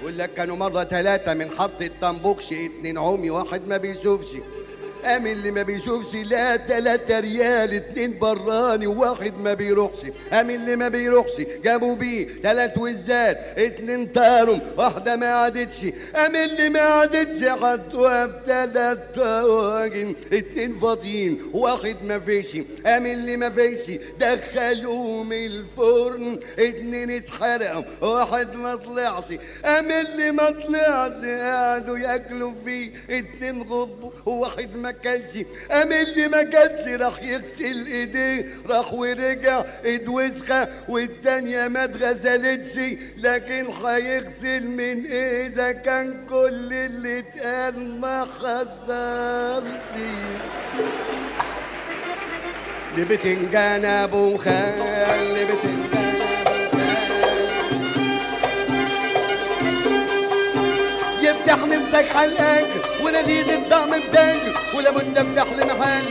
يقول لك كانوا مرة ثلاثة من حط الطنبوكش اتنين عمي واحد ما بيشوفش. قام اللي ما بيشوفش لا تلاتة ريال اتنين براني وواحد ما بيروحش. قام اللي ما بيروحش جابوا بيه تلات وزات اتنين طارم واحدة ما عادتش. قام اللي ما عادتش حطوها بتلات طواجن اتنين فاضيين واحد ما فيش. قام اللي ما فيش دخلوهم الفرن اتنين اتحرقوا واحد ما طلعش. قام اللي ما طلعش قعدوا ياكلوا فيه اتنين غضبوا وواحد ما كلش قام اللي ما كلش راح يغسل ايديه راح ورجع إيد وسخة والتانية ما اتغسلتش. لكن هيغسل من إيه كان كل اللي اتقال ما حصلش لبتنجان أبو خال لبتنجان يفتح نفسك حلقك ولذيذ الطعم مزاج ولابد افتح لمحل